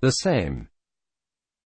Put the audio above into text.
The same.